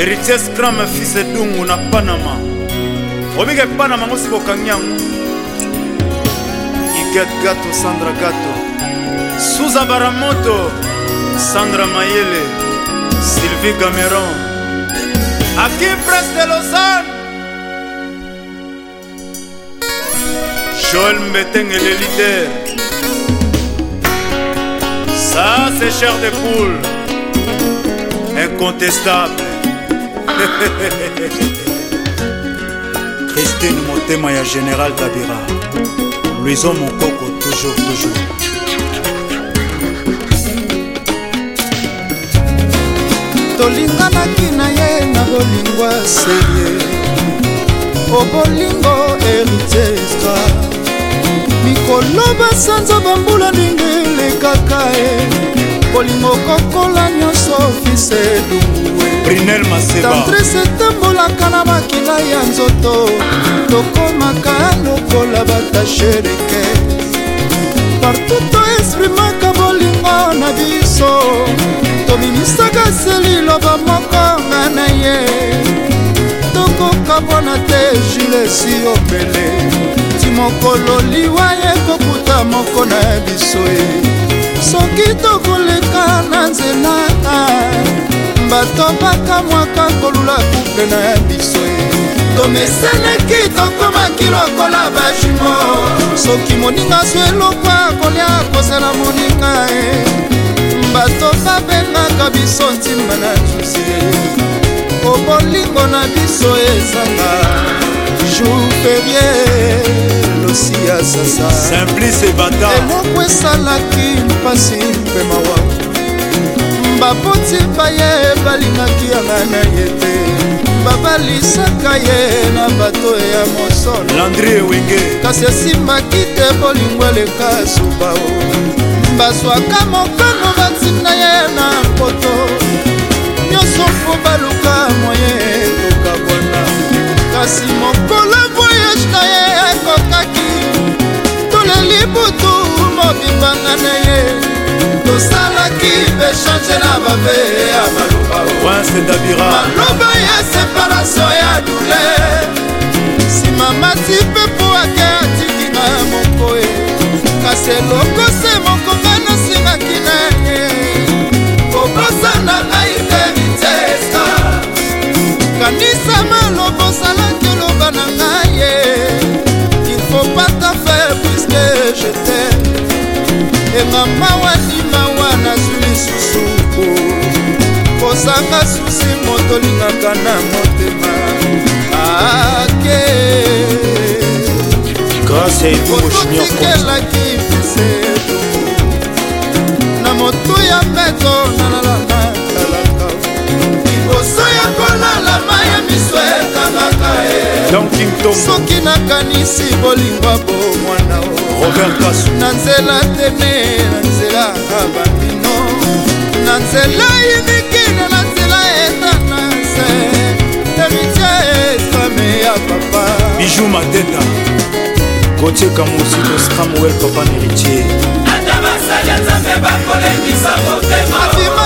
héritier scram fils edungu na panama obika epanama ngo sika okangi yango igat gato sandra gato suza baramoto sandra mayele sylvie cameron aki prince de lausanne joel mbetenge le leader ça c'est cher de poule incontestable christine motema ya général kabira luison mokoko toujours toujours tolinganaki na ye na bolingo aseye o bolingo eritestra mikolo basanza bambula ndenge elekaka ye bolingo kokola nyonso fise dungu brinel masebatandrese etambolaka na makila ya nzoto tokomaka lokola batasherike partout toesprimaka bolingo na biso tobimisaka seliloba moko nga na ye tokokabwana te julesi opele ti mokolo liwa ekokuta moko na biso ye soki tokoleka na nzela bato bakamwaka kolula kuple na ya biso e. tomesanaki tokomaki lokola bajimo soki moninga so elokwa kolia kozala moninga e bato babengaka biso ntima na juse po bolingo na biso ezanga jouperie losi ya sasa emoko esalaki mpasi mpe mawa bapoti baye balingaki yanga na ye te babalisaka ye na bato ya mosolo landri ewenge kasi esimbaki te bolingo eleka subao bazwaka mokongo batinda ye na poto nyonso mpo baluka moye ekokabwana kasi mokolo voyage na ye ekokaki toleli butu mobimbanganeye tosalaki bechange na babe ya malobamaloba ya separation ya dule nsima mati mpepo ake atiki na mokoe kasi elokose mokonga nasingaki na ye kobosa na ngai te vitesa kanisa maloba osalaki eloba na ngai ye il faut pas ta faire puisque je t'aime et mama kosanga susi moto lingaka na motema ake ototikelaki biseto na motu ya mbeto nalalana talaka liboso ya kolalama ya miso ekangaka e soki nakanisi bolingwa bomwana na nzela tene na nzela abandino na nzela yini bijou mateta kotieka mosiko scramwel papa na héritier ata basali ya nzambe bakolendisa motema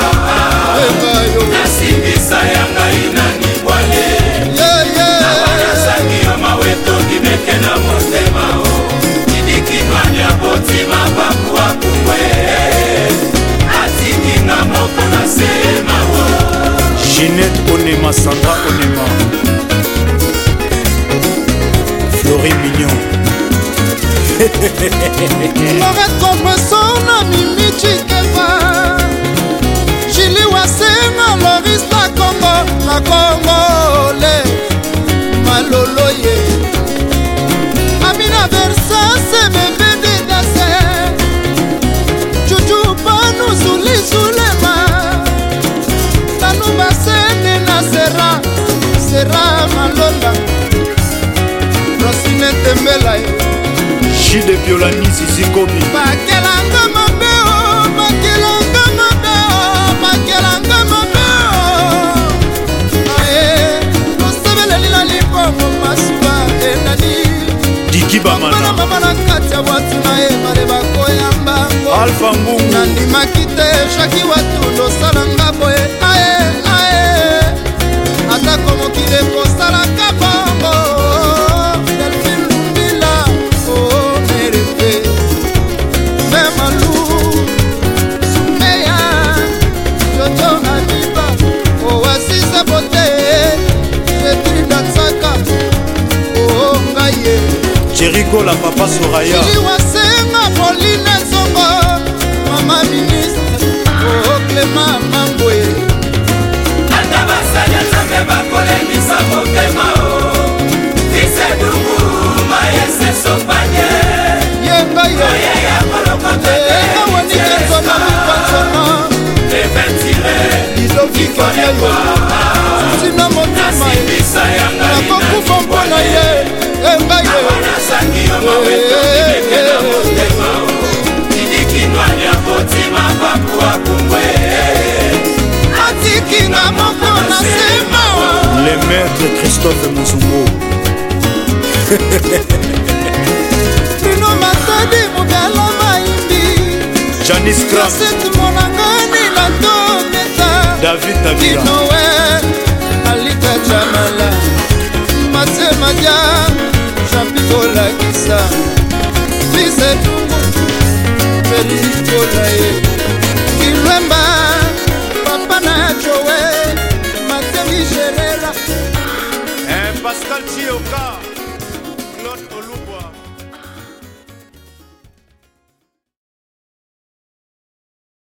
dori mignon mauvaise compression na mimi chikeva jili wasenga loris na kongo na kongo le malolo ye amina versase bebede dase juju panu zulisulema tanu basene na sera sera malolanga jude violani zizikobi bakelanga mabeo bakelanga mabeo bakelanga mabeo ae tosebeleli na limbongo masuba enani dikibamana mama na kati ya bwatu na ye bale bakoya mbango alfa mbungu nandimaki te jaki watu losa likola papa soraya liwasenga polina zongo mama ministre oklema oh, mambwe ata basali ya nzambe bakolemisa motema o oh. isedungu mayese sopanye yebaye ya molokoteawaniketona eh, mipansona leventire ilokikolekwa sina motema nyongo wetomibekela motema tidikinwani akotima baku akumbwe atikinga moko na nsema le maître christophe mozungu bino matadi mokala mayimbi janis kraset monanga nina toneta david tabinoe alika jamala matemadia japitolaki kanisa lisetungu pelikola ye kilwemba papa na jowe matemishelela hey, eh, pascal tioka